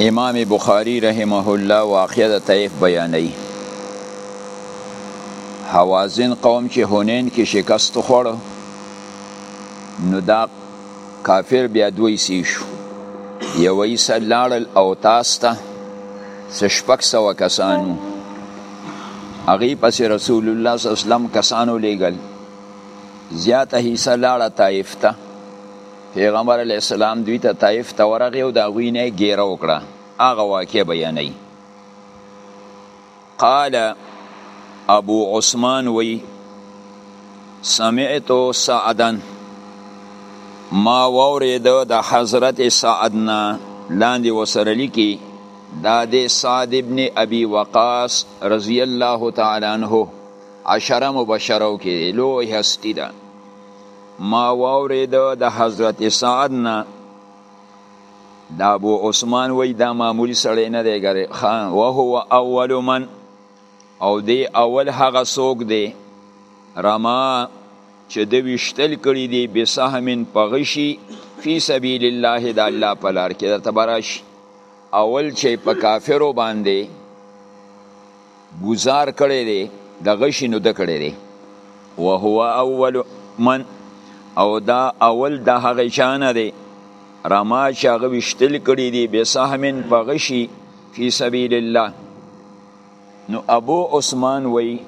امام بخاری رحمه الله واقعه د طیف بیانوي حوازن قوم چې هونین کې شکست خوړو نو دا کافر بیا دوی سی شو یو ایسا لاړل او تاستا سشپک سوا کسانو اغی پس رسول الله صلی اللہ علیہ وسلم کسانو لیگل زیاته حصہ لاړه طائف ته پیغمبر علی السلام دوی ته طائف ته ورغی او دا غوی نه ګیره وکړه هغه واقع بیانای قال ابو عثمان وی سمعت سعدن ما وورید د حضرت سعدنا لاندې وسره لیکي دا د سعد ابن ابي وقاص رضی الله تعالی عنه عشره مبشرو کې لوی هستی ده ما واورید د حضرت سعد نه دا ابو عثمان وای دا معمولی سړی نه دی ګره خان وهو اول من او دی اول هغه څوک دی رما چې د وشتل کړي دی به سهمن پغشي فی سبیل الله د الله په لار کې د تبراش اول چې په کافرو باندې ګزار کړی دی د غشي نو د کړی دی وهو اول من او دا اول د هغه چانه دی رما چې هغه وشتل کړی دی به سهمن په غشي فی سبیل الله نو ابو عثمان وی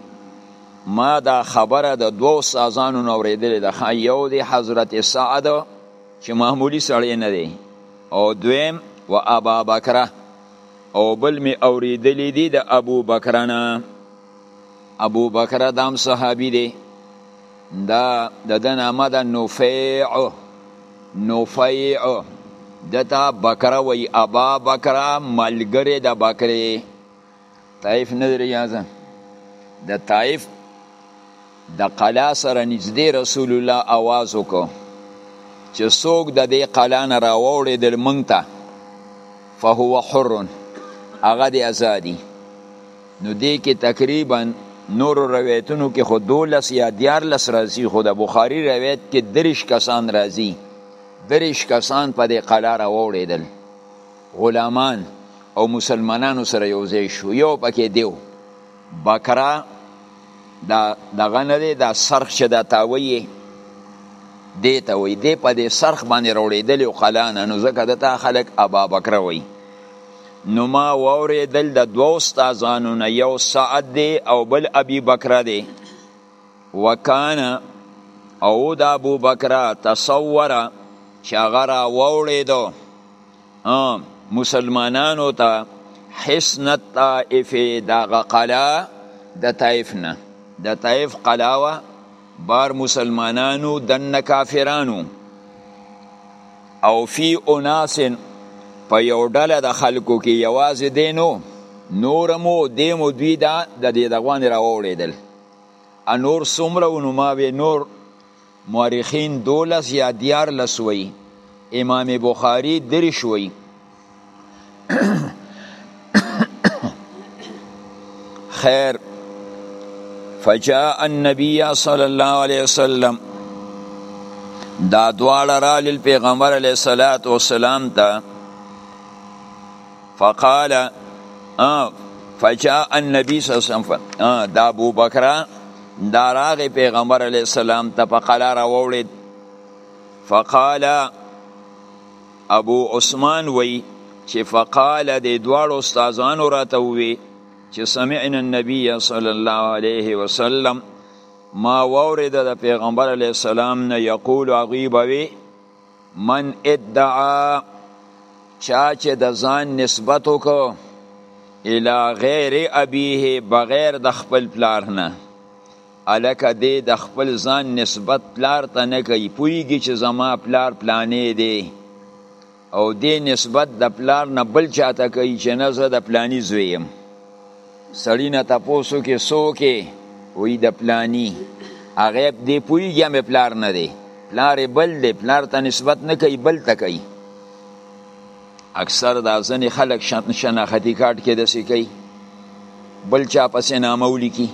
ما دا خبره د دوو استادانو نو ورېدلې ده یو دی حضرت سعد چې معمولی سړی نه دی او دویم و ابا بکره او بل می اوریدلی دی د ابو بکر نه ابو بکر دام صحابي دی دا د د نامه د نفیع نفیع دتا بکر وی ابا بکر ملګری د بکر طائف نه دی ریاضه د طائف د قلا سره نږدې رسول الله اواز وکړو چې څوک د دې قلا نه راوړېدل مونږ ته فهو حر هغه دی ازادي نو دې کې تقریبا نور روایتونو کې خو دولس یا دیارلس راځي خو د بخاري روایت کې دریش کسان راځي دریش کسان په دې قلا راوړېدل غلامان او مسلمانانو سره یو ځای شو یو پکې دیو بکره دا دغه نه دی دا سرخ چې دا تاویې دی ته وی دی په دې سرخ باندې روړېدلی او قلانه نو ځکه د تا خلک ابا بکره وی نو ما واورېدل د دوو استادانو نه یو سعد دی او بل ابي بکره دی وکانه او د ابو بکره تصوره چې هغه را واورېدو مسلمانانو ته حسن الطائف دغه قلا د طائف نه د طائف قلا وا بار مسلمانانو دن کافرانو او فی اناس په یو ډله د خلکو کې یوازې دینو نور مو دیمو دوی دا د دې دغوان راوړېدل انور سمره نو ما وی نور مورخین دولس یا دیارلس وی امام بخاری درش وی خیر فجاء النبی صلی الله علیه وسلم دا دواړه را لیل پیغمبر علیه الصلاۃ والسلام ته فقال فجاء النبي صلى الله عليه وسلم دا ابو بکر دا راغی پیغمبر علی السلام ته په قلا راوړید فقال ابو عثمان وی چې فقال د دواړو استادانو راته وی چې سمعنا النبي صلی الله علیه وسلم ما وورید د پیغمبر علی السلام نه یقول غیبوی من ادعا چا چې د ځان نسبت وکړو الى غیر ابیه بغیر د خپل پلار نه الکه دی د خپل ځان نسبت پلار ته نه کوي پویږي چې زما پلار پلانې دی او دی نسبت د پلار نه بل چاته کوي چې نه زه د پلانی زوی یم سړی نه تپوس وکړي څوک یې وایي د پلاني هغه دې پوهېږي هم پلار نه دی پلار یې بل دی پلار ته نسبت نه کوي بل ته کوي اکثر دا ځنې خلک شناختي کارت کې داسې کوي بل چا پسې نامه ولیکي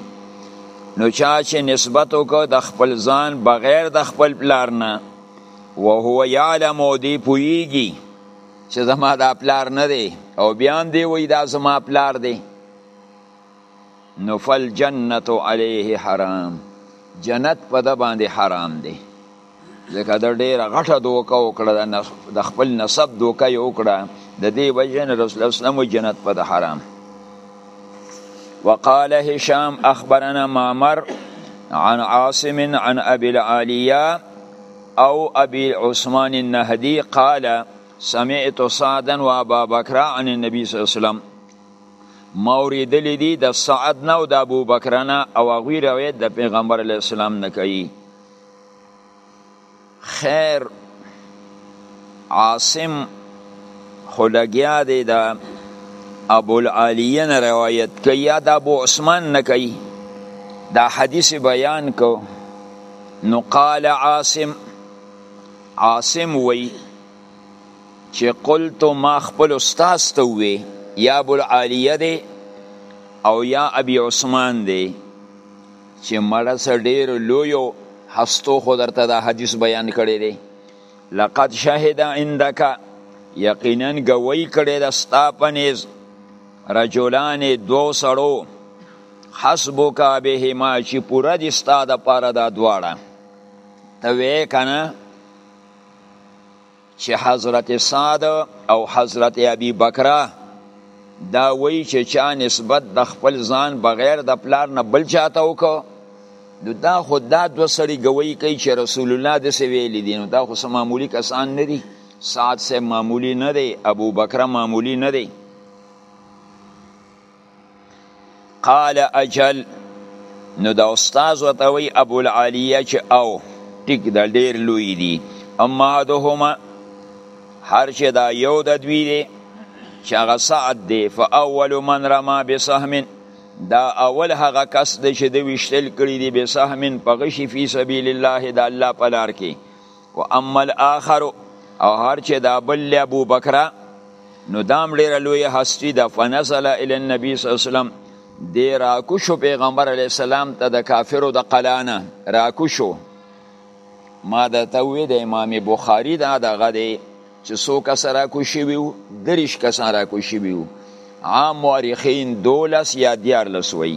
نو چا چې نسبت وکړ د خپل ځان بغیر د خپل پلار نه وهو یعلم او دی پوهېږي چې زما دا پلار نه دی او بیا هم دی وایي دا زما پلار دی نو فالجنة علیه حرام جنت په د باندې حرام دی ځکه د ډیره غټه دوکه وکړه د خپل نسب دوکه یې وکړه د دې وجه نه رسول الله صلی جنت په د حرام وقال هشام اخبرنا معمر عن عاصم عن ابي العاليه او ابي عثمان النهدي قال سمعت سعدا وابا بکر عن النبي صلی الله علیه وسلم موریدلی دی د سعد نه او د ابو بکر نه او هغوی روایت د پیغمبر علیه السلام نه کوي خیر عاصم خو لګیا دی د ابو العالیه نه روایت کوي یا د ابو عثمان نه کوي دا حدیث بیان کو نو قال عاصم عاصم وی چې قلت ما خپل استاد ته وی یا ابو العالیه دی او یا ابي عثمان دی چې مړه سره ډیر لویو هستو خو درته دا حدیث بیان کړی دی لقد شهد عندك یقینا گوی کړی د ستا پنیز رجلان دوو سړو حسبک بهما چې پوره دي ستا د پاره دا دواړه ته وې کنه چې حضرت سعد او حضرت ابي بکره دا وی چې چا نسبت د خپل ځان بغیر د پلار نه بل چاته وکړو نو دا خو دا دو سړي ګوي کوي چې رسول الله د څه ویلي دي نو دا خو څه معمولي کسان نه دي سعد صاحب معمولي نه دی ابو بکر معمولي نه دی قال اجل نو دا استاد وته وی ابو العالیه چې او ټیک د ډیر لوی دی اما دهما هر چې دا یو د دوی دی چې هغه سعد دی فاول من رما بسهم دا اول هغه کس دی چې د وشتل کړی دی بسهم په غشي فی سبیل الله د الله په لار کې و اما الاخر او هر چې دا بل له ابو بکر نو دام ډیره لوی هستی د فنزل ال النبي صلی الله علیه وسلم دی راکو شو پیغمبر علی السلام ته د کافرو د قلانه راکو شو ما د توی د امام بخاری دا دغه دی چې سو کس راکو شویو دریش کس راکو شویو عام مورخین دولس یا دیار لسوی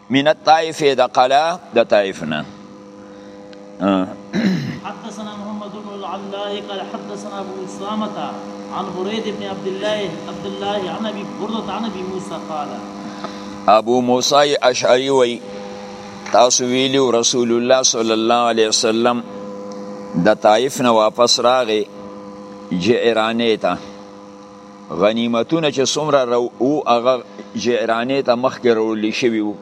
من الطائف د قلا د طائف نه حدثنا محمد بن العلاء قال حدثنا ابو اسامه عن بريد بن عبد الله عبد الله عن ابي برده عن ابي موسى قال ابو موسی اشعری وی تاسو ویلو رسول الله صلی الله علیه وسلم د طائف نه واپس راغی جعرانه ته غنیمتونه چې څومره رو او هغه جیرانې ته مخکې رولې شوي وو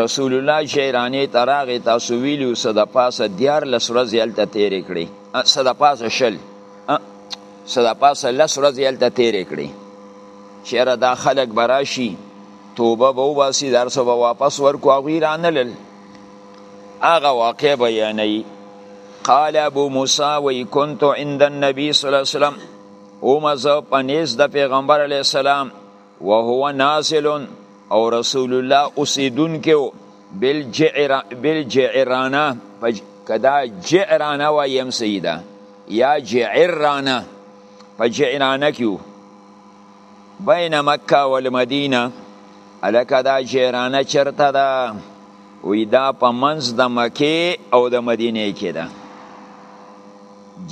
رسول الله جیرانې ته راغی تاسو ویلي څه د پاسه دیارلس ورځې هلته تېرې کړې څه د پاسه شل څه د پاسه لس ورځې هلته تېرې کړې چېره دا خلک به راشي توبه به وباسي دا هر څه به واپس ورکړو هغوی رانلل هغه واقع بیانوي قال ابو موسی وی كنت عند النبي صلی الله علیه وسلم اومزه په نیز د پیغمبر علی السلام وهو نازل او رسول الله اوسیدونکو بل جعر بل جعرانه کدا جعرانه و یم سیدا یا جعرانه په جعرانه کیو بین مکه والمدینه الکه دا جعرانه چرته ده وی دا په منځ د مکه او د مدینه کې ده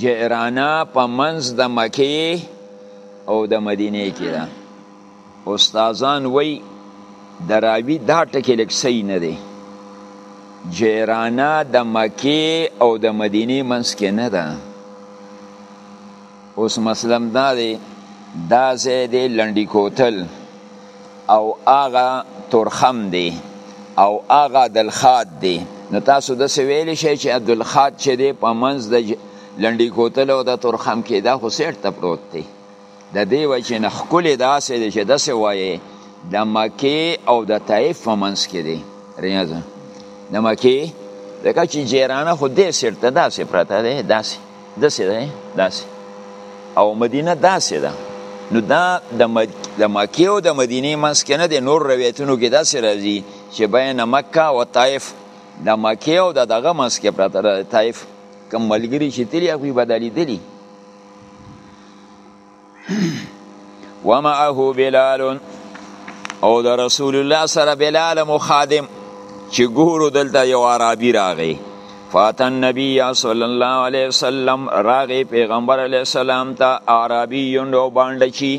جعرانه په منځ د مکې او د مدینې کې ده استادان وای د راوی دا ټکی لږ صحیح نه دی جیرانه د مکې او د مدینې منځ کې نه ده اوس مسلم دا دی دا ځای دی لنډی کوتل او هغه تورخم دی او هغه دلخاد دی نو تاسو د څه ویلی شئ چې دلخاد چې دی په منځ د لنډی کوتل او د تورخم کې دا خو سیټ ته پروت دی د دې وجې نه ښکلې داسې دی چې داسې وایې د مکې او د طایف په منځ کې دی ریاضه د مکې ځکه چې جیرانه خو دې سیټ ته داسې پرته دی داسې داسې ده داسې او مدینه داسې ده نو دا د مد... د مکې او د مدینې منځ کې نه دی نور روایتونو کې داسې راځي چې بین مکه او طائف د مکې او د دغه منځ کې پرته ده طائف کوم ملګري چې تللي هغوی به دا لیدلي ومعه بلال او د رسول الله سره بلال مخادم چې ګورو دلته یو عربي راغی فاتن نبی صلی الله علیه وسلم راغی پیغمبر علیه السلام ته عربي یوندو باندې چی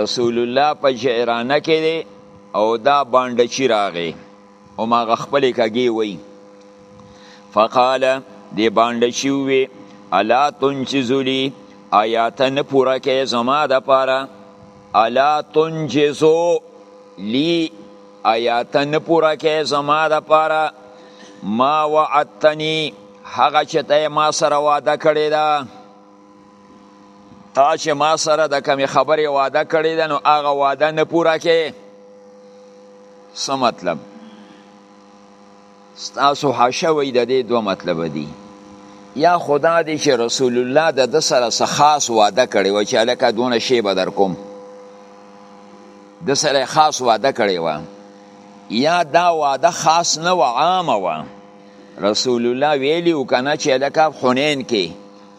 رسول الله په جیرانه کې دی او دا باندې چی راغی هماغه خپلې کږې وایي فقال دی باندې شي وي الا تنجز لي آیا ته نه پوره کې زما د پاره الا تنجزو لي آیا ته نه پوره کې زما د پاره ما وعدتني هغه چې ته ما سره وعده کړې ده تا چې ما سره د کمی خبرې وعده کړې ده نو هغه وعده نه پوره کې څه مطلب ستاسو حشوی د دې دوه مطلب دي یا خدا دې چې رسول الله د د سره څه خاص وعده کړې و چې لکه دونه شی به در کوم د سره خاص وعده کړې و یا دا وعده خاص نه و عامه و رسول الله ویلی وکنه چې لکه حنین کې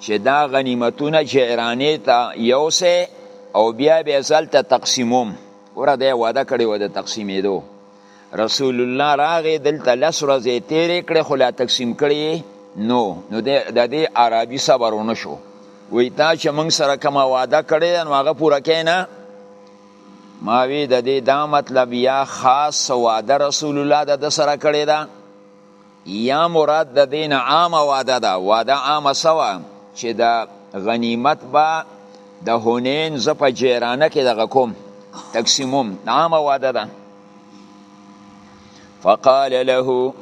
چې دا غنیمتونه جعرانې ته یوسه او بیا به زلته تقسیموم وره دی واده کړی و د تقسیمېدو رسول الله راغې دلته لس ورځې تیرې کړې خو لا تقسیم کړی نو نو د دې عربي صبر ونه شو وی تا چې موږ سره کوم واده کړی نو هغه پوره کینه ما وی د دې دا مطلب یا خاص واده رسول الله د سره کړی دا یا مراد د دین عامه واده ده واده عامه سوه چې د غنیمت به د هنین زه په جیرانه کې دغه کوم تقسیموم عامه واده ده فقال له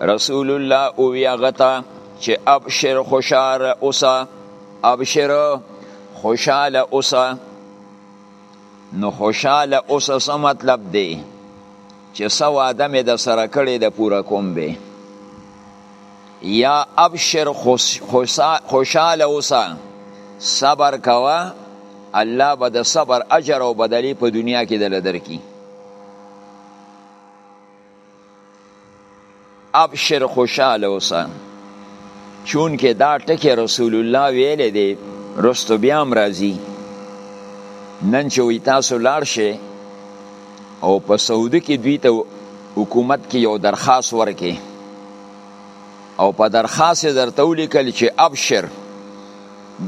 رسول الله او یغتا چې ابشر خوشار اوسه ابشر خوشاله اوسه نو خوشاله اوسه څه مطلب دی چه څه وعده می درسره کړی ده پوره کوم به یا ابشر خوشحاله اوسه صبر کوه الله به د صبر اجر او بدلی په دنیا کې دل درکې ابشر خوشاله اوسه چون کې دا ټکی رسول الله ویلې دی رستو بیا هم راځي نن چې وی تاسو لاړ شئ او په سعودي کې دوی ته حکومت کې یو درخواست ورکې او په درخواست درته ولیکل چې ابشر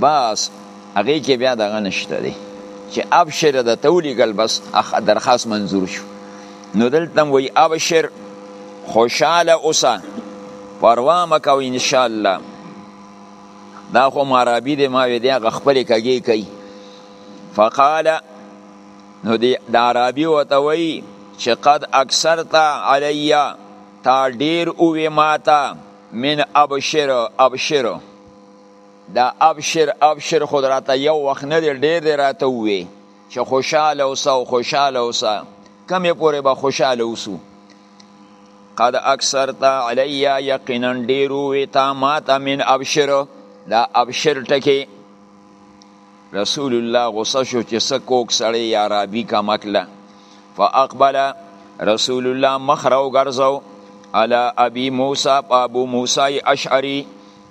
بس هغه کې بیا دغه نشته دی چې ابشر د تولیګل بس درخواست منظور شو نو دلته وی ابشر خوشاله اوسه پروا مکو ان شاء الله دا خو مارابی دی ما وی دی هغه خپل کګی کوي فقال نو دی د عربي وته وی چې قد اکثرت علیا تا ډیر اوې ماته من ابشر ابشر دا ابشر ابشر خود راته یو وخت نه دی ډیر دی راته ووی چې خوشاله اوسه او خوشاله اوسه کمې پورې به خوشاله اوسو قد اکثرت علی یقینا ډیر وی تا ما ته من ابشر دا ابشر ټکی رسول الله غصه شو چې څه کوک سړی یا رابی کا مکله فاقبل رسول الله مخ راو ګرځاو علی ابي موسی ابو موسی اشعری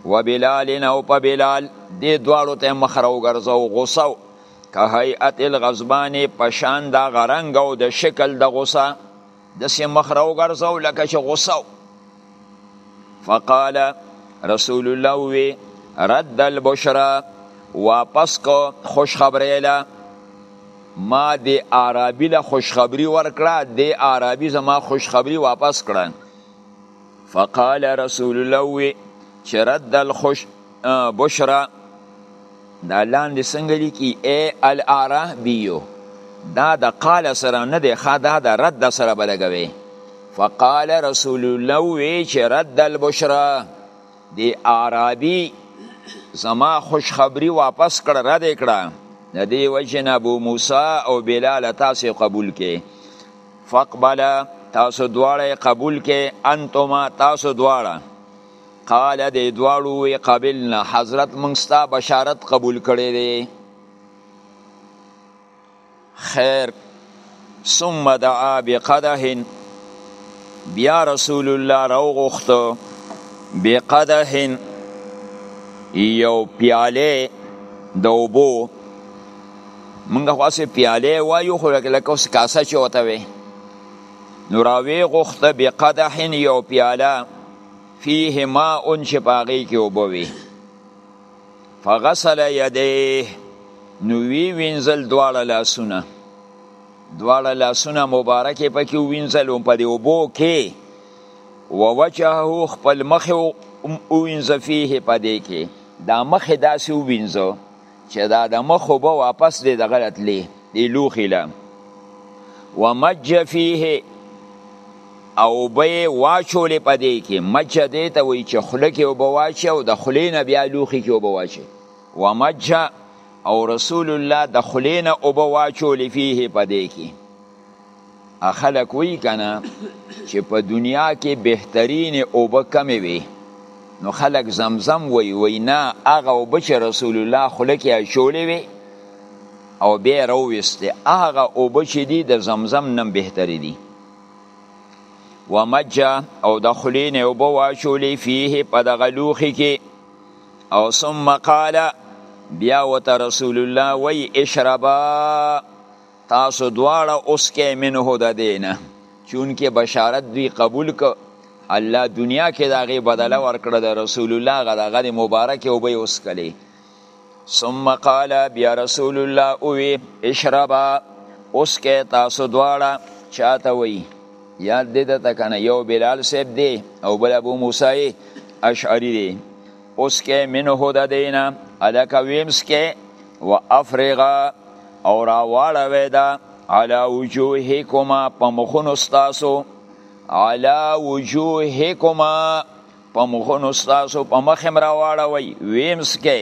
و بلال او په بلال دې دواړو ته مخ راوګرځاو غوسه که هیئت الغضبان په شان دا غرنګ او د شکل د غوسه د سه مخ راوګرځاو لکه چې غوسه فقال رسول الله وی رد البشرا واپس کو خوشخبری له ما د عربی له خوشخبری ورکړه د عربی زما خوشخبری واپس کړه فقال رسول الله وی چې رد الخش بشرا دا لاندې څنګه لیکي ای الاعراه بیو دا د قال سره نه دی ښه دا د رد سره به لګوي فقال رسول الله وی چې رد البشرا دی اعرابي زما خوشخبری واپس کړه رد کړه د دې وجه نه ابو موسی او بلال تاسو قبول کې فقبلا تاسو دواړه قبول کې انتما تاسو دواړه قال دې دواړو وی قبلنا حضرت مونږ ستا بشارت قبول کړی دی خیر ثم دعا بقدح بیا رسول الله راو غوښتو بقدح یو پیاله د اوبو مونږ خو اسې پیاله وایو خو لکه اوس کاسه چې وته وي نو راوی غوخته بقدح یو پیاله فيه ماء چې پاغې کې وبوي فغسل یدیه نو وی وینزل دواړه لاسونه دواړه لاسونه مبارکې پکې وینزل په دې وبو کې ووجهه خپل مخ او وینځ فيه پدې کې دا مخ داسې وینځو چې دا د مخ اوبه واپس دی دغه راتلې دی لوښي له ومج فیه او به واچولې په دې کې مج دې ته وایي چې خوله کې اوبه واچي او د خولې نه بیا لوښي کې اوبه واچي ومج او رسول الله د خولې نه اوبه واچولې فیه په دې کې خلک وی کنه چې په دنیا کې بهترین اوبه کمې وي نو خلک زمزم وی وی نه هغه اوبه چې رسول الله خوله کې اچولې وي او بیا راوویستې هغه اوبه چې دي د زمزم نه بهترې دي ومجه او د خولې نه اوبه واچولې فیه په دغه لوښي کې او ثم قال بیا وته رسول الله وی اشربا تاسو دواړه اوس کې منه د دینه چونکه بشارت دوی قبول ک الله دنیا کې داغه بدله ورکړه د رسول الله غدغه مبارک او به اوس کلی ثم قال بیا رسول الله او اشربا اوس کې تاسو دواړه چاته وی یاد دې ته کنه یو بلال سیب دی او بل ابو موسی اشعری دی اوس کې منه د دینه الکه ویمس کې و افرغا او راواړه وې دا علا وجوهکما په مخونو ستاسو علا وجوهکما په مخونو ستاسو په مخم راواړه وې ویمس کې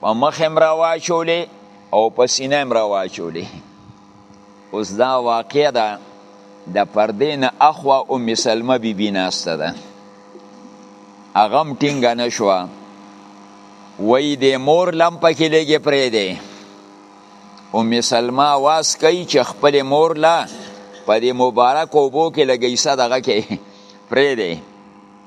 په مخ هم را واچولې او په سینه هم را واچولې اوس دا واقع ده د پردې نه اخوا ام سلمه بی بی ناسته ده هغه هم ټینګه نه شوه وی د مور لم پکې لږې پرې دی ام سلمه واس کوي چې خپل مور لا په دې مبارک اوبو کې لګیسه دغه کې پرې دی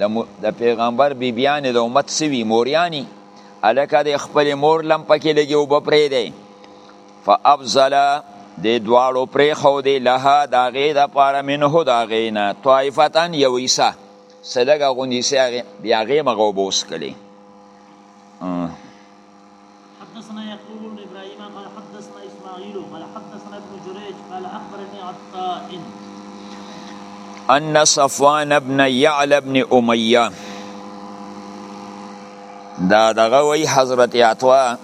د د پیغمبر بیبیانې د امت سوي موریانی الکه د خپل مور لم پکې لګي او بپرې دی فابزل د دواړو پرې خو دی لها دا غې د پاره منه دا غې نه طائفتن یو عیسا سلګه غونډي سیغه بیا غې مغو بوس کړي حدثنا يعقوب بن ابراهيم قال حدثنا اسماعيل قال حدثنا ابن جريج قال اخبرني عطاء ان صفوان ابن يعلى ابن اميه دا دغه وی حضرت عطوا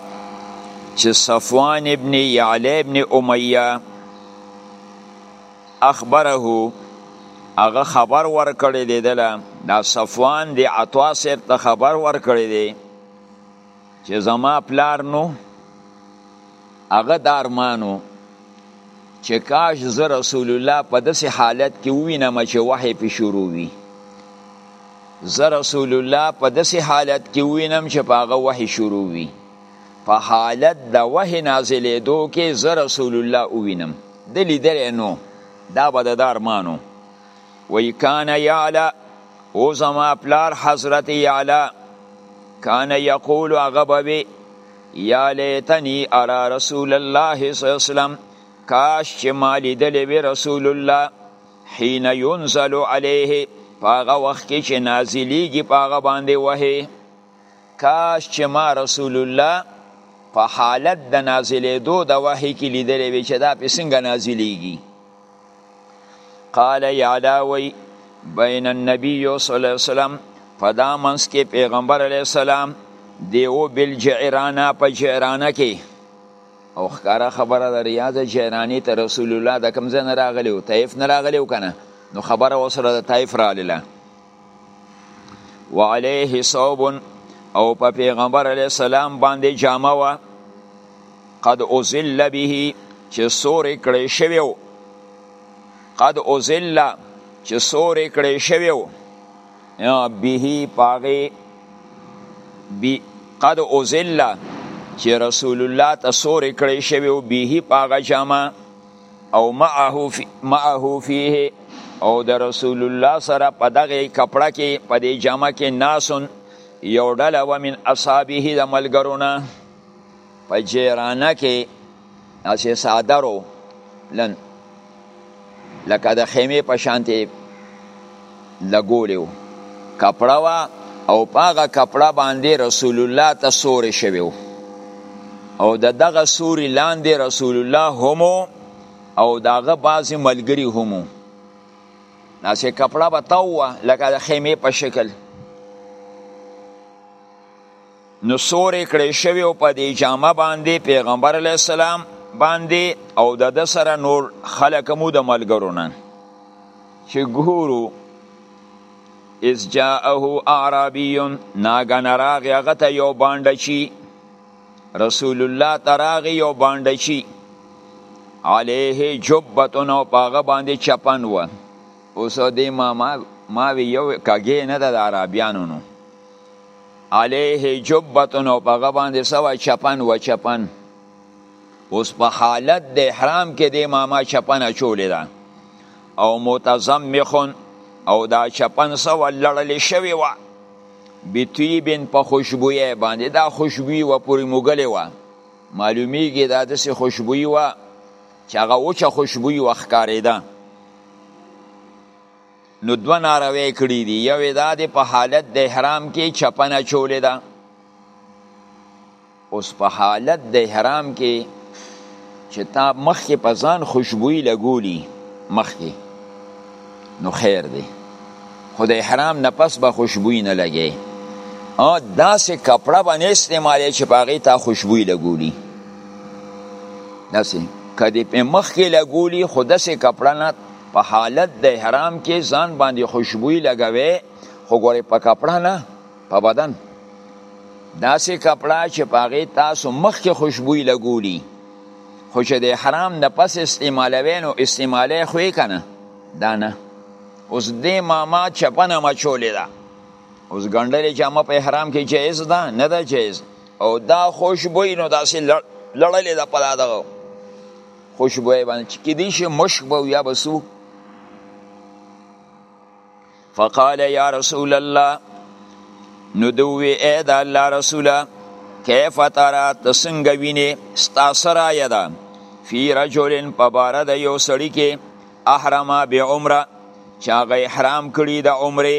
چې صفوان ابن يعلى ابن اميه اخبره هغه خبر ورکړی دی دله دا صفوان دی عطوا صاحب ته خبر ورکړی دی چې زما پلار نو هغه دارمانو چې کاش زه رسول الله په داسې حالت کې ووینم چې وحی پې شروع وي زه رسول الله په داسې حالت کې ووینم چې په هغه وحی شروع وي په حالت د وحی نازلېدو کې زه رسول الله ووینم د لیدلی نو دا به د دارمانو وی کان یعلا او زما پلار حضرت یعلا کان یقول هغه به وی یا لیتنی ارا رسول الله صلی الله علیه وسلم کاش چې ما لیدلې وی رسول الله حين ينزل عليه پاغه وخت کې چې نازلېږي پاغه باندې وهي کاش چې ما رسول الله په حالت د نازلېدو د وحي کې لیدلې وی چې دا په څنګه نازلېږي قال یعلا وی بین النبی صلی الله علیه وسلم په دا منځ کې پیغمبر علیه السلام دیو بل جعرانه په جعرانه کې او ښکاره خبره د ریاض جعرانی ته رسول الله د کم ځای نه راغلی او طیف نه راغلی او کنه نو خبره وسره د طیف راغله وعليه صوب او په پیغمبر علی السلام باندې جامه وا قد ازل به چې سور کړي شوی قد ازل چې سور کړي شوی به پاغه بی قد ازل چې رسول الله ته سور کړي شوی به پاغه جامه او معه فيه او د رسول الله سره په دغه کپړه کې په دې جامه کې ناسون یو ډله و من اصحابه د ملګرونه په جیرانه کې اسې صادرو لن لکه د خیمه په شانتي لګولې وو کپړه وه او په هغه کپړه باندې رسول الله ته سورې شوی وو او د دغه سوري لاندې رسول الله هم او داغه بعضې ملګري هم داسې کپړه به تاو وه لکه د خیمې په شکل نو سورې کړې شوی او په دې جامه باندې پیغمبر علی السلام باندې او د د سره نور خلک مو د ملګرونه چې ګورو از جاءه اعرابی ناګن راغ هغه ته یو باندې چی رسول الله تراغ یو باندې چی علیه جبتن او پاغه باندې چپن و اوس دې ما ما وی یو کګې نه د عربیانو نو علیه جبتن او په غباندې سوا چپن و چپن اوس په حالت د احرام کې د ماما چپن چولې ده او متزمخون او دا چپن سوا لړلې شوی و بتیبن په خوشبویه باندې دا خوشبوی و پوری موګلې و معلومیږي دا د سه خوشبوی و چې هغه وچه خوشبوی و ښکارېده نو دوه ناروی کړی دی یو دا دی په حالت د احرام کې چپنه چولې ده اوس په حالت د احرام کې چې تا مخکې په ځان خوشبویي لګولی مخکې نو خیر دی خو د احرام نه پس به خوشبویي نه لګی او داسې کپړه به نه استعمالوې چې په هغې تا خوشبویي لګولی داسې که دې په مخکې لګولی خو داسې کپړه نه په حالت د احرام کې ځان باندې خوشبوئی لګوي خو ګوره په کپړه نه په بدن داسې کپړه چې پاغه تاسو مخ کې خوشبوئی لګولي خو چې د احرام نه پس استعمالوي نو استعماله خو یې کنه دا نه اوس دې ماما چپنه مچولې ده اوس ګنډلې جامه په احرام کې جایز ده نه ده جایز او دا خوشبوئی نو داسې لړلې ده په دغه خوشبوی باندې چې کېدی شي مشک به یا به سو فقال یا رسول الله نو دوی ای د الله رسوله کیف ترا ته څنګه وینې ستا څه رایه ده فی رجل په باره د یو سړي کې احرما بعمره چې هغه احرام کړي د عمرې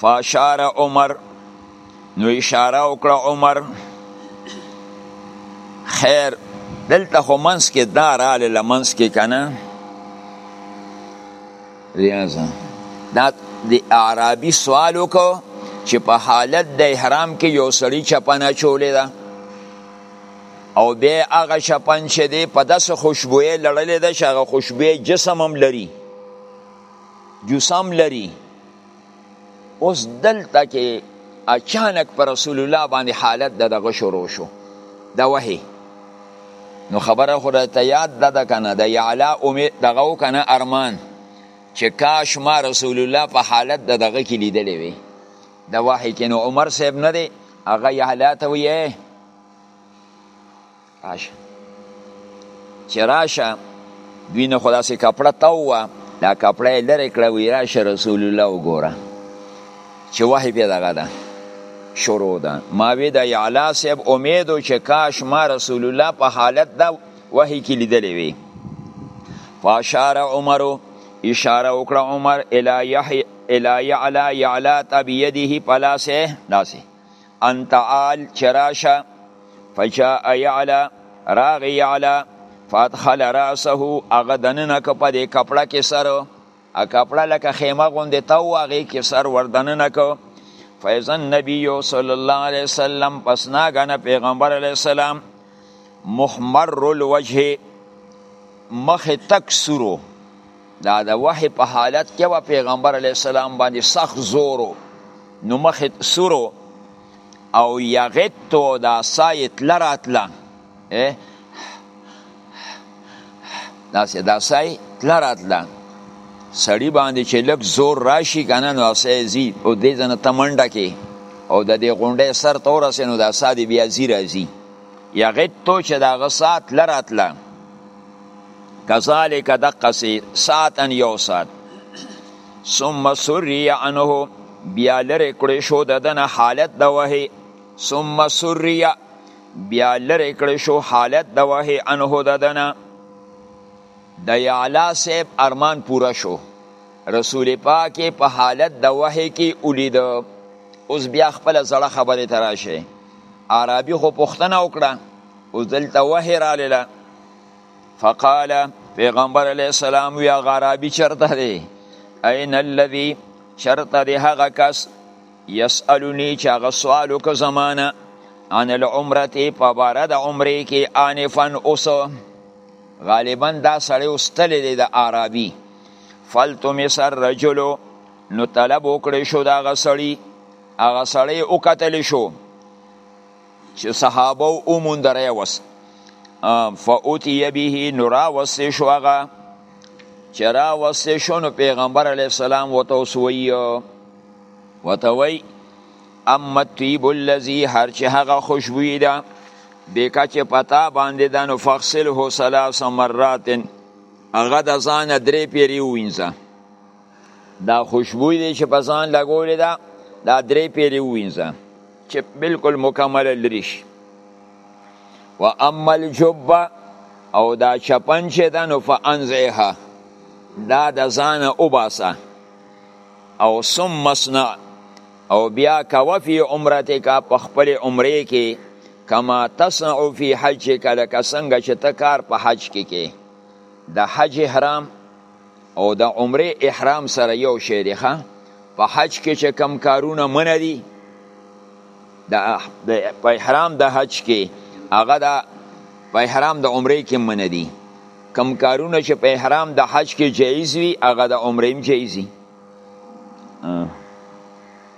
فاشار عمر نو اشاره وکړه عمر خیر دلته خو منس کې دار آل لمنس کې کنه ریاضه دا د اعرابي سوال وکړو چې په حالت د احرام کې یو سړی چپنه چولې ده او بیا هغه چپن چې دی په داسې خوشبویې لړلې ده چې هغه خوشبویې جسم هم لري جسم لري اوس دلته کې اچانک پر رسول الله باندې حالت د دغه شروع شو د وحی نو خبره خو ته یاد ده د کنه د یعلا امید دغه او کنه ارمان چې کاش ما رسول الله په حالت د دغه کې لیدلې وي د وحی کې نو عمر صاحب نه دی هغه یعلا ته وی راشه چې راشه دوی نه خو داسې کپړه تاو وه دا کپړه یې لرې کړه وی راشه رسول الله وګوره چې وحی پې دغه ده شروع ده ما وی د یعلا صاحب امید و چې کاش ما رسول الله په حالت دا وحی کې لیدلې وي فاشار عمر اشاره وکړه عمر الی یحی الی یعلا یعلا تبیده پلاسه داسې ان تعال چې راشه فجاء يعلى راغی يعلى فادخل راسه هغه دننه که په دې کپړه کې سر ا کپړه لکه خیمه غوندې تا واغې کې سر وردننه که فیضا نبی صلی الله علیه وسلم پس ناګنه پیغمبر علیه السلام محمر الوجه مخ تک سورو دا د وحی په حالت کې و پیغمبر علی السلام باندې سخت زورو نو مخ سورو او یغتو دا سایت لراتلا دا سه دا سای لراتلا سړی باندې چې لک زور راشي کنه نو سه زی او دې زنه تمنډه کې او د دې غونډې سر تور سينو دا ساده بیا زی راځي یغتو چې دا غسات لراتلا کذالک دقسی ساعتا یو ساعت ثم سری عنه بیا لره کړی شو د دنه حالت د وحی ثم سری بیا لره کړی شو حالت د وحی عنه د دنه د یعلا صاحب ارمان پورا شو رسول پاک په حالت د وحی کې ولید اوس بیا خپل زړه خبره تراشه عربي خو پښتنه وکړه او دلته وحی را للا فقال پیغمبر علی السلام وی غرابی چرته دی اين الذي چرته دی هغه کس يسالني چې هغه سوال وک زمانہ عن العمره په بار د عمره کې انفن اوس غالبا دا سړی اوستل دی د عربي فلتمس الرجل نو طلب وکړی شو دا غسړی هغه سړی او قتل شو چې صحابه او موند راوست فاوتی به نراوست شو هغه چې راوست شو نو پیغمبر علی السلام وتوسوی وتوی اما طیب الذی هر چې هغه خوشبوئی ده بیکا چې پتا باندې ده نو فغسل هو ثلاث مرات هغه د ځان درې پیری وینځه دا خوشبوئی دی چې په ځان لګولې ده دا درې پیری وینځه چې بالکل مکمل لري شي و اما الجبه او دا چپن چې ده نو فانزعها دا د ځانه وباسه او ثم مصنع او بیا کوه فی عمرتک په خپل عمره کې کما تصنع فی حجک لکه څنګه چې ته کار په حج کې کې د حج احرام او د عمره احرام سره یو شی دی ښه په حج کې چې کم کارونه منع دي د په احرام د حج کې هغه د په احرام د عمره کې منع دي کم کارونه چې په احرام د حج کې جایز وي هغه د عمره هم جایز دي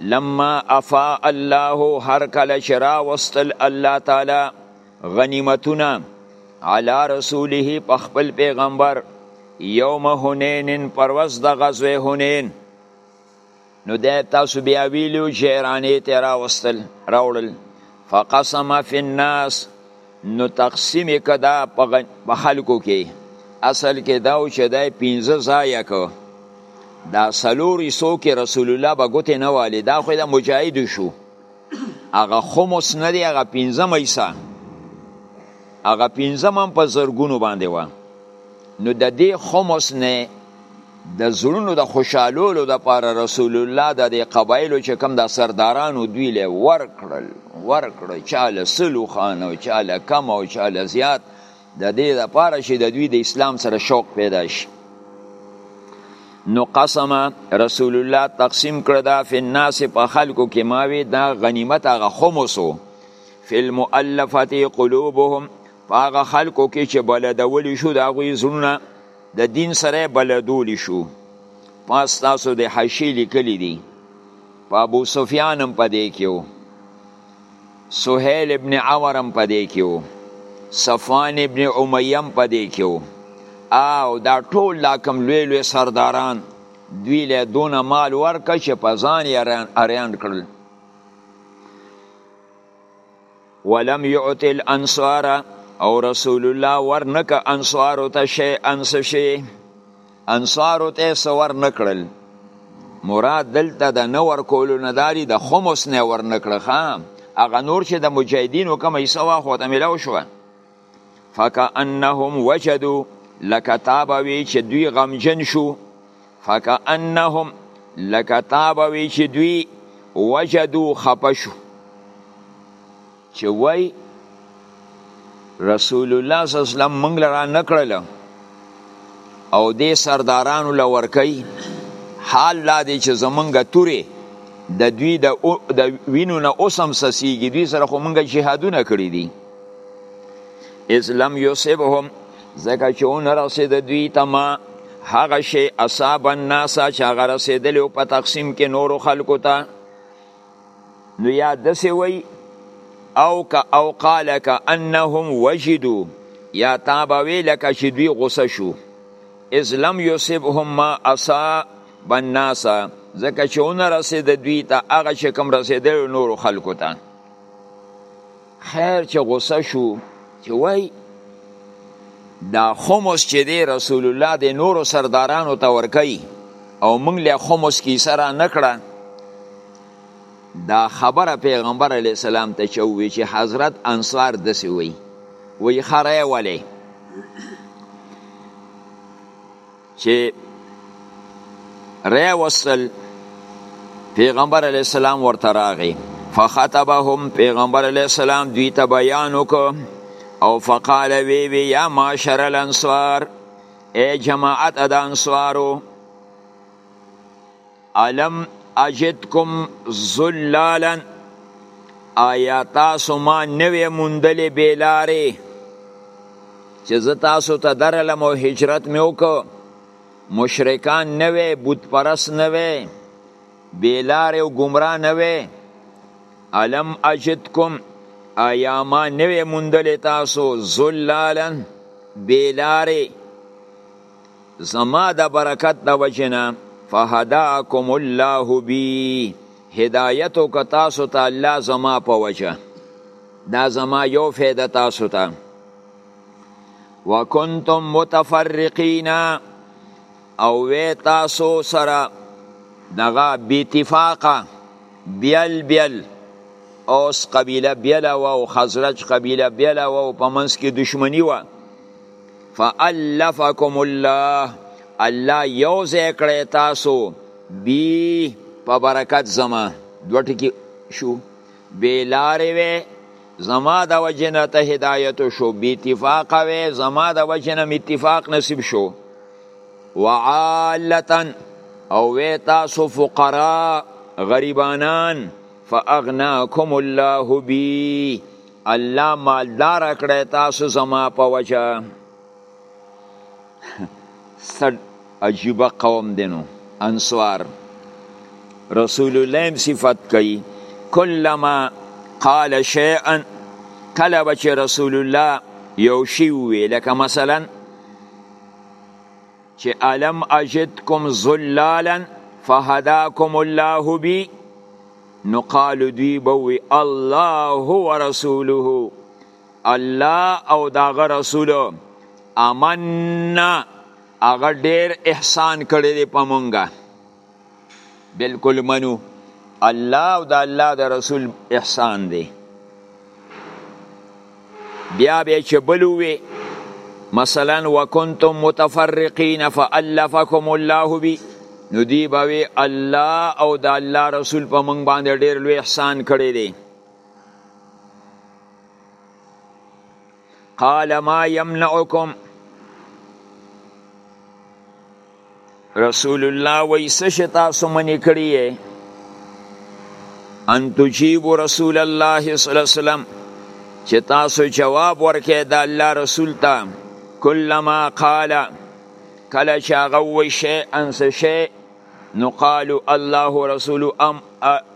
لما افاء الله هر کله چې راوستل الله تعالی غنیمتونه علی رسوله په خپل پیغمبر یوم هنین پر ورځ د غزوه هنین نو د تاسو بیا ویلو جیرانې ته راوستل راوړل فقسم فی الناس نو تقسیم کدا په خلکو کې اصل کې دا و چې دا پنځه ځای کو دا سلور سو کې رسول الله به ګوتې نه والی دا خو دا مجاهد شو هغه خمس نه دی هغه پنځم ایسا هغه پنځم هم په زرګونو باندې و نو د دې خمس نه د زړونو د خوشالولو د پاره رسول الله د دې قبایلو چې کوم د سردارانو دوی له ورکړل ورکړ چاله سلو خان او چاله کم او چاله زیات د دې د پاره چې د دوی د اسلام سره شوق پیدا شي نو قسم رسول الله تقسیم کړ دا فی الناس په خلکو کې ماوي دا غنیمت هغه خمسو فی المؤلفه قلوبهم هغه خلکو کې چې بلدول شو دا غوي زړونه د دین سره بلدولی شو پاس تاسو د حاشی لیکلی دی په ابو سفیان هم پدې کېو سهیل ابن عمر هم پدې کېو صفوان ابن امیه هم پدې کېو او دا ټول لا کم لوی لوی سرداران دوی له دونه مال ورکړ چې په ځان یې اریان کړل ولم يعط الانصار او رسول الله ورنک انصار ته شی انس شی انصار ته سور نکړل مراد دلته د نور کولو نداري د خمس نه ورنکړه خام هغه نور چې د مجاهدینو کوم حصہ واخو ته ملاو شو فکأنهم وجدو لکه تابه وی چې دوی غمجن شو فکأنهم لکه تابه وی چې دوی وجدو خپشو چې وای رسول الله صلی الله علیه وسلم موږ لرا نکړل او دې سردارانو لور کوي حال لا دې چې زمونږ توري د دوی د وینو نه اوسم سسیږي دوی سره خو مونږ جهادونه کړی دي اذ لم یصبهم زکه چې اون رسید دوی ته ما هغه شی اصاب الناس چې هغه رسیدل او په تقسیم کې نورو خلکو ته نو یا دسې وی او که او قال که انهم وجدو یا تا به وی لکه چې دوی غوسه شو اذ لم یصبهم ما اصاب الناس زکه چې اون رسید دوی ته هغه شی کوم رسیدل نورو خلکو ته خیر چې غوسه شو چې وای دا خمس چې دی رسول الله د نورو سردارانو ته ورکوي او موږ له خمس کیسه را نه کړه دا خبره پیغمبر علی السلام ته چوي چې حضرت انصار دسی وی وی خره ولی چې رې وصل پیغمبر علی السلام ورته راغی فخطبهم پیغمبر علی السلام دوی ته بیان وکړ او فقال وی وی یا معاشر الانصار ای جماعت د انصارو الم اجدکم ضلالا آیا تاسو ما نوې موندلې بې لارې چې زه تاسو ته درلم او هجرت مې وکړ مشرکان نه وې بت پرس نه وې بې لارې او ګمراه نه وې الم اجدکم آیا ما نوې موندلې تاسو ضلالا بې لارې زما د برکت د وجنه فهداکم الله بی هدایت وک تاسو ته الله زما په وجه دا زما یو فایده تاسو ته وکنتم متفرقین او وی تاسو سره دغه بی اتفاقه بیل بیل اوس قبیله بیل او خزرج قبیله بیل او په منځ کې دشمنی و فالفکم الله الله یو ځای کړی تاسو بی په برکت زما دوه ټکي شو بې لارې وې زما د وجې نه ته هدایت شو بې اتفاقه وې زما د وجې نه اتفاق نصیب شو وعالتا او وې تاسو فقرا غریبانان فاغناکم الله بی الله مالدار کړی تاسو زما په وجه څه عجیبه قوم دی نو انصار رسول الله هم صفت کوي کلما قال شیئا کله به چې رسول الله یو شی ووی لکه مثلا چې الم اجدکم ظلالا فهداکم الله بی نو قالو دوی بوي الله ورسوله الله او داغه رسول امنا هغه ډیر احسان کړی دی په مونږه بالکل منو الله او د الله د رسول احسان دی بیا به چې بل وي مثلا وکنتم متفرقین فالفکم الله بی نو دی به الله او د الله رسول په موږ باندې ډیر لوی احسان کړی دی قال ما يمنعكم رسول الله وی سش تاسو منی کړی ان تجیب رسول الله صلی الله علیه وسلم چې تاسو جواب ورکې د الله رسول ته کلمہ قال کله چې هغه وی شی ان شی نو قالو الله رسول ام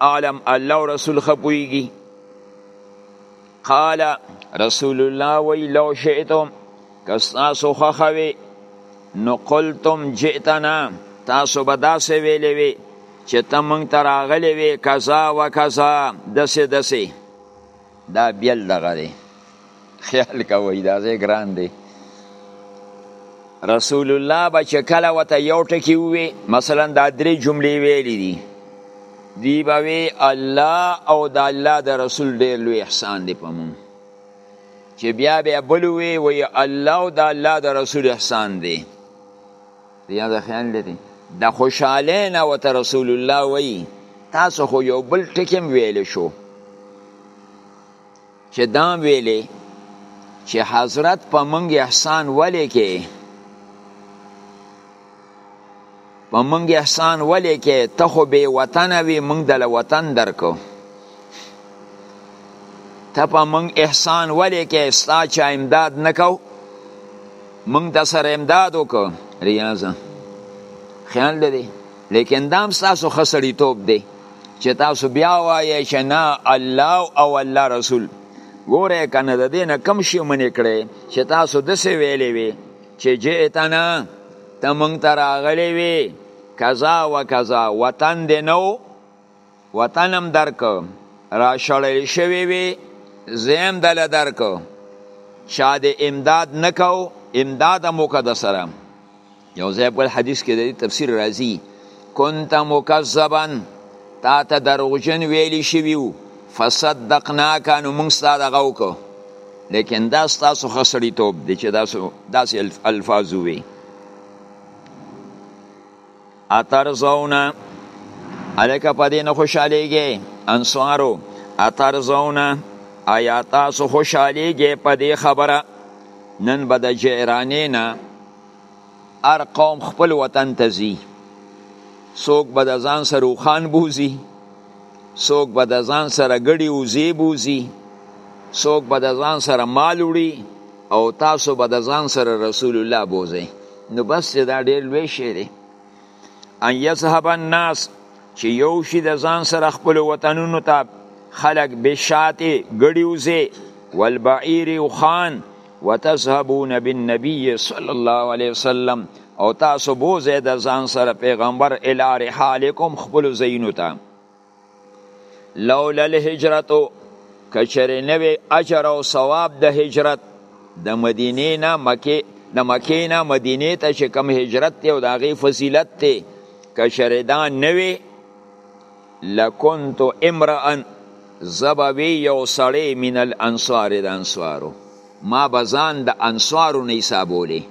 عالم الله رسول خپويږي قال رسول الله وی لو شئتم کستاسو خخوی نو قلتم جئتنا تاسو به داسې ویلې وی چې ته مونږ ته راغلی وی کذا و کذا دسې دسې دا بیل دغه دی خیال کوئ دا ځای ګران دی رسول الله به چې کله ورته یو ټکی ووی مثلا دا درې جملې ویلې دي دی به وی الله او د الله د رسول ډیر لوی احسان دی په مون چې بیا به بل وی وی الله او د الله د رسول احسان دی یا د خیال لري د خوشاله نه او ته رسول الله وی تاسو خو یو بل ټکم ویل شو چې دا ویلې چې حضرت په مونږ احسان ولې کې په مونږ احسان ولې کې ته خو بې وطنه وي مونږ دله وطن درکو ته په مونږ احسان ولې کې ستا چا امداد نه کو مونږ د سره امداد وکړو ریاضه خیال لري لیکن دا هم ستاسو ښه سړیتوب دی چې تاسو بیا وایئ چې نه الله او الله رسول ګوره که نه د دې نه کوم شی منې کړی چې تاسو داسې ویلې وي چې جئتنا ته موږ ته راغلی وي کذا و کذا وطن دې نه وطن هم درک را شړل شوی وی زیم دل درک شاه د امداد نکاو امداد مو که د سره یو ځای بل حدیث کې د تفسیر راځي كنت مکذبا تا ته دروغجن ویلی شوی وو فصدقناک نو موږ ستا دغه وکړو لیکن دا ستاسو ښه سړیتوب دی چې داسې الفاظ ووایي اترزون الکه په دې نه خوشحالیږي انصارو اترزون آیا تاسو خوشحالیږي په دې خبره نن به د جیرانې نه هر قوم خپل وطن ته ځي څوک به د ځان سره روخان بوزي څوک به د ځان سره ګړي وزې بوزي څوک به د ځان سره مال وړي او تاسو به د ځان سره رسول الله بوزئ نو بس دا ډیر لوی شی دی ان یذهب الناس چې یو شي د ځان سره خپل وطنونو ته خلق بشاته ګړیوزه والبعیر خان وتذهبون بالنبي صلى الله عليه وسلم او تاسو بوزه د ځان سره پیغمبر الار حالکم خپل زینو ته لولا الهجرت کچره نه وی اجر او ثواب د هجرت د مدینه نه مکه د مکه نه مدینه ته چې کم هجرت ته او داغه فضیلت ته کچره دا نه وی لکنت امرا زبوی یو سړی من الانصار د انصارو ما بزان د انصارو نه حسابولې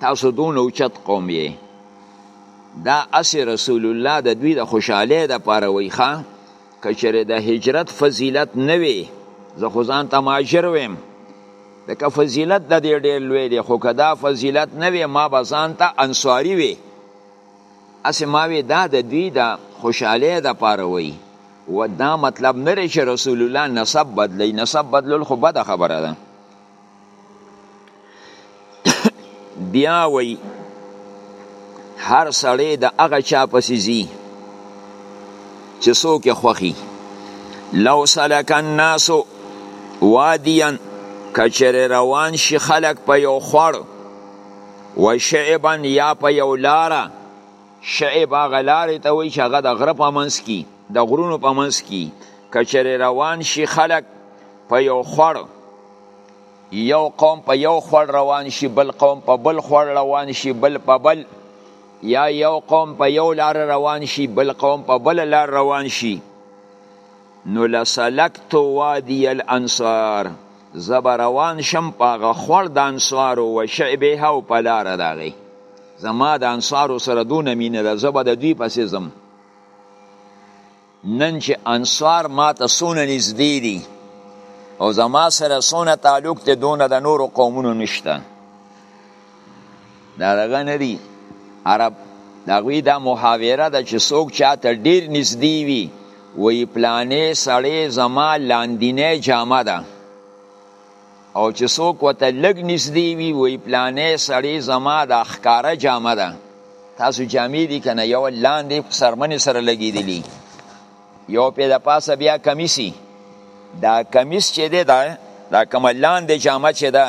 تاسو دون اوچت قوم یې دا اسی رسول الله د دوی د خوشحالی د پاره وی ښا کچره د هجرت فضیلت نه وي زه خو ځان ته ماجر ویم د که فضیلت د دې ډېر لوی دی خو که دا فضیلت نه وي ما به ځان ته انصاري وي اسې ما وی دا د دوی د خوشحالی د پاره وی و دا مطلب نه چې رسول الله نسب بدلی نسب بدلول خو بده خبره ده بیا وی هر سړی د هغه چا پسې ځي چې څوک یې خوښي لو سلک الناس وادیا که چېرې روان شي خلک په یو خوړ و شعبا یا په یو لاره شعب هغه لارې ته وایي چې هغه د غره په منځ کې د غرونو په منځ کې که چېرې روان شي خلک په یو خړ یو قوم په یو خړ روان شي بل قوم په بل خړ روان شي بل په بل یا یو قوم په یو لار روان شي بل قوم په بل لار روان شي نو لسلکت وادی الانصار زب روان شم پاغه خور د انصارو و شعبه او پلار داغي زما د انصارو سره دون مینه ده زب د دوی پسې زم نن چې انصار ما ته څونه نږدې دي او زما سره څونه تعلق دی دونه د نورو قومونو نشته دا دغه نه دي عرب د هغوی دا محاوره ده چې څوک چاته ډېر نږدې وي وایي پلانې سړی زما لاندینی جامه ده او چې څوک وته لګ نږدې وي وی پلانې سړی زما د ښکارا جامه ده تاسو جامې دي کنه یو لاندې سرمنې سره لګېدلی یو په د پاسه بیا کمیسی دا کمیس چې دی دا دا کومه لاندې جامه چې ده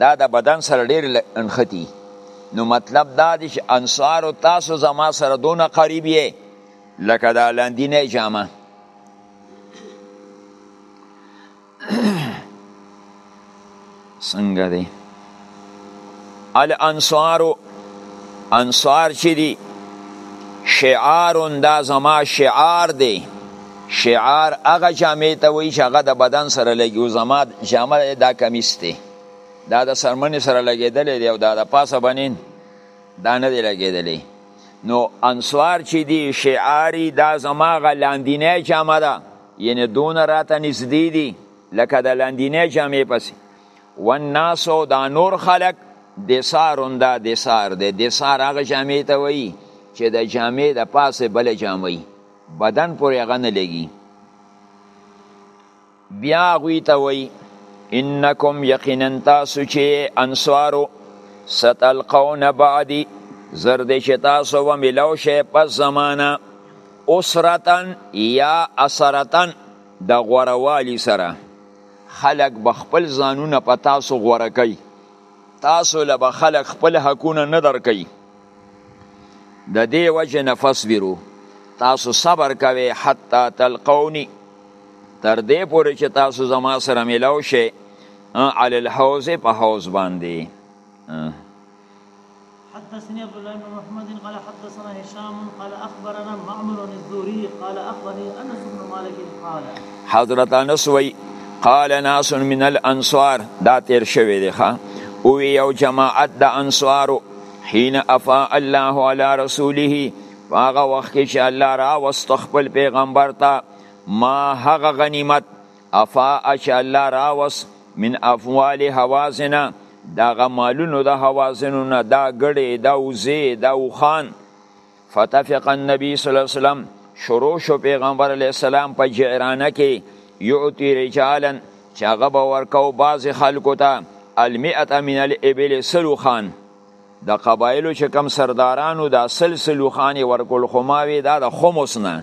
دا د بدن سره ډېر انختی نو مطلب دا دی چې انصارو تاسو زما سره دونه قریب یې لکه دا لاندینه جامه څنګه دی الانصار انصار چې دی شعار دا زما شعار دی شعار هغه جامې ته وایي چې هغه د بدن سره لګي او زما جامه دا کمیس دی دا د سرمنې سره لګېدلی دی او دا د پاسه بنین دا نه دی لګېدلی نو انصار چې دی شعاری دا زما غلاندینه جامه ده یعنی دونه راته نږدې دي لکه د لاندینې جامې پسې والناس او دا نور خلق دسارون دا دسار دی دسار هغه جامې ته وایي چې د جامې د پاسه بل جامې بدن پورې هغه نه لګي بیا هغوی ته وایي انکم یقینا تاسو چې انصارو ستلقون بعدی زرد چې تاسو و ملو شئ پس زمانه اسرتن یا اسرتن د غوروالی سره خلق به خپل ځانونه په تاسو غوره کوي تاسو له به خلق خپل حقونه نه درکوي د دې وجه نه فصبرو تاسو صبر کوئ حتی تلقونی تر دې پورې چې تاسو زما سره ملاو شئ علی الحوض په حوض باندې حدثني عبد الله بن محمد قال حدثنا هشام قال اخبرنا معمر الزوري قال اخبرني انس بن مالك قال حضرت انس وی قال ناس من الانصار دا تیر شوی دی ښا او یو جماعت د انصارو حين افا الله على رسوله هغه وخت چې الله را واست خپل پیغمبر ته ما هغه غنیمت افاء چې الله راوست من افوال هوازنا داغه مالونو د هوازنو نه دا ګړې دا وزې دا وخان فتفق النبي صلی الله علیه وسلم شروع شو پیغمبر علیه السلام په جعرانه کې یعطي رجالا چې هغه به ورکو بعضې خلکو ته المئة من الابل سلو خان د قبایلو چې کم سردارانو دا سلسلو خانې ورکول خو ماوې دا د خمس نه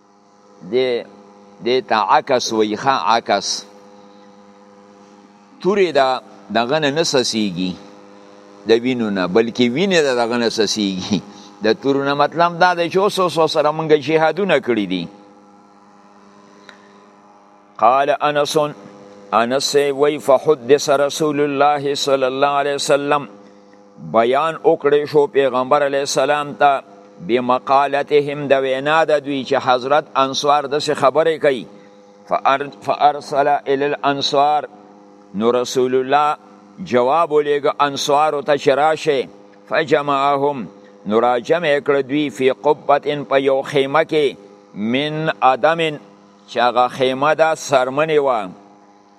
دی دی ته عکس وی ښه عکس توری دا دغه نه نسسیږي د وینو نه بلکې وینې د دغه نه سسیږي د تورو نه مطلب دا دی چې اوس اوس سره مونږ جهادونه کړي دي قال انس انس وی فحدث رسول الله صلی الله علیه وسلم بیان وکړې شو پیغمبر علی السلام ته بمقالتهم د وینا د دوی چې حضرت انصار د څه خبرې کوي فارسل الى الانصار نو رسول الله جواب ولېګ انصار ته شراشه فجمعهم نو راجم کړ دوی فی قبه په یو خیمه کې من ادم چې هغه خیمه ده سرمنې وه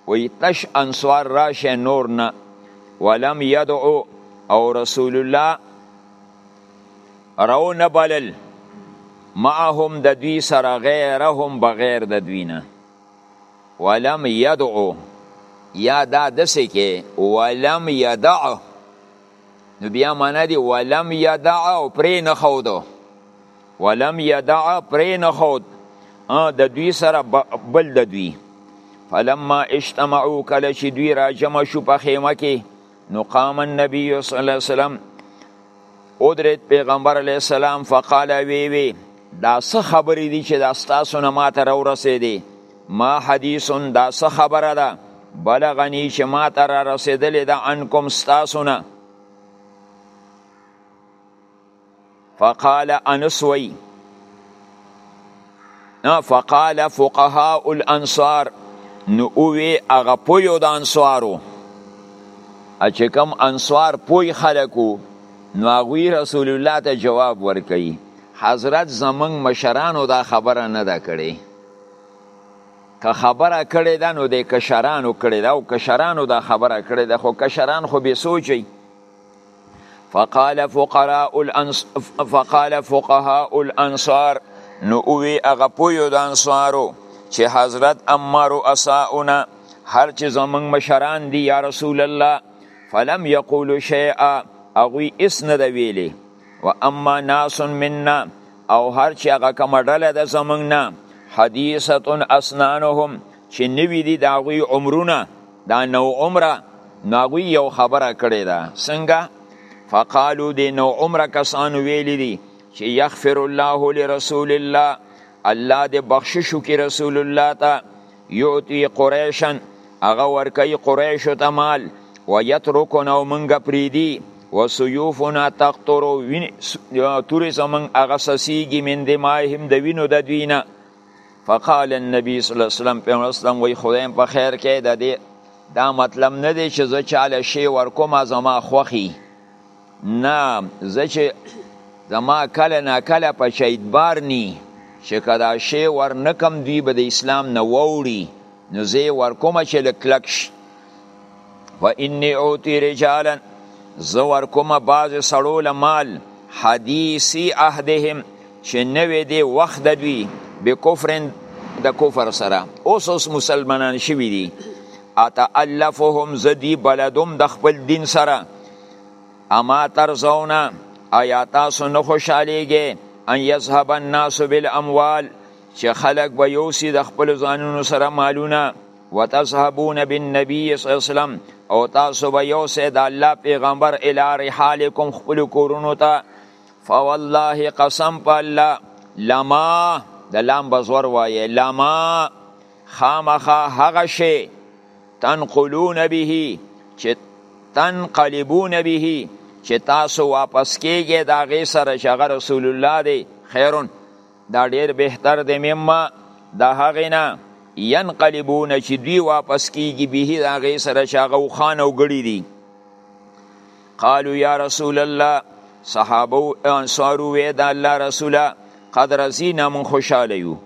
وی تش انصار راشه نور نه ولم یدعو او رسول الله رو نه بلل معهم د دوی سره غیرهم بغیر د دوی نه ولم یدعو یا دا دسې کې ولم یدعو نو بیا معنا دی ولم یدع او پرې نه خود ولم یدع پرې نه خود د دوی سره بل د دوی فلما اجتمعوا کله چې دوی را جمع شو په خیمه کې نو قام النبی صلی الله علیه وسلم ادرت پیغمبر علیه السلام فقال وی وی دا څه خبرې دي چې دا ستاسو نه ماته راورسېدې ما حدیث دا څه خبره ده بلغنی چې ما ته را رسېدلې ده عنکم ستاسو نه فقال انس وی فقال فقهاء الانصار نو اوی هغه پویو د انصارو چې کوم انصار پوی خلکو نو هغوی رسول الله ته جواب ورکوي حضرت زمونږ مشرانو دا خبره نه ده کړې که خبره کړې ده نو د کشرانو کړې ده او کشرانو دا خبره کړې ده خو کشران خو به سوچي فقال فقراء الانص فقال فقهاء الانصار نو اوی هغه پویو د انصارو چې حضرت عمار اساؤنا هر چې زمنګ مشران دي یا رسول الله فلم یقول شیئا اغوی اس نه د ویلي و اما ناس منا او هر چې هغه کومه ډله ده زموږ نه حدیثه اسنانهم چې نوي دي د هغوی عمرونه دا نو عمره نو هغوی یو خبره کړې ده څنګه فقالو دې نو عمره کسانو ویلي دي چې یغفر الله لرسول الله الله دې بخشش وکړي رسول الله ته یعطی قریشا هغه ورکوي قریشو ته مال ویترکنا او مونږ پریدي وسیوفنا تقطر تورې زمونږ هغه سسیږي من دماهم د وینو د دوی نه فقال النبي صلی الله علیه وسلم پیغمبر اسلام وی خدای په خیر کې د دې دا مطلب نه دی چې زه چاله شی ورکوم زما خوخي نه زه چې زما کله نا کله په شهید بار نی چې کدا شی ورنکم دوی به د اسلام نه ووړي نو زه ورکوم چې لکلک شي و انی اوتی رجالا زه ورکوم بعض سړو لمال حدیثی عهدهم چې نوې دی وخت د دوی به کفرن د کفر سره اوس اوس مسلمانان شوي دي اتعلفهم زدی بلدم د خپل دین سره اما ترزونه ایا تاسو نه خوشحالیږئ ان یذهب الناس بالاموال چې خلک به یوسي د خپل ځانونو سره مالونه وتذهبون بالنبي صلی الله علیه وسلم او تاسو به یوسئ د الله پیغمبر الی رحالکم خپل کورونو ته فوالله قسم په الله لما د لام بزور وایه لما خامخا هغه شی تنقلون به چې تنقلبون به چې تاسو واپس کیږئ دا غي سره شغه رسول الله دی خیرون دا ډیر بهتر دی مما دا هغه نه ينقلبون چې دوی واپس کیږي به دا غي سره شغه خان او غړي دي قالو یا رسول الله صحابه او انصار وې د الله رسوله قد رزینا من خوشاله یو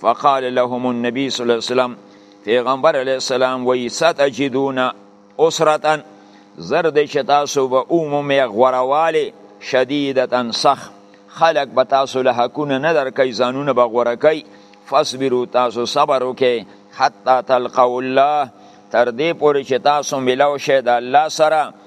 فقال لهم النبي صلی الله علیه وسلم پیغمبر علیه السلام وی ستجدون اسرتا زرد چې تاسو به عمومي غورواله شدیدتا سخ خلق به تاسو له حقونه نه درکې ځانونه به غوره کوي فاصبروا تاسو صبر وکئ حتا تلقوا الله تر دې پورې چې تاسو ملاو شئ د الله سره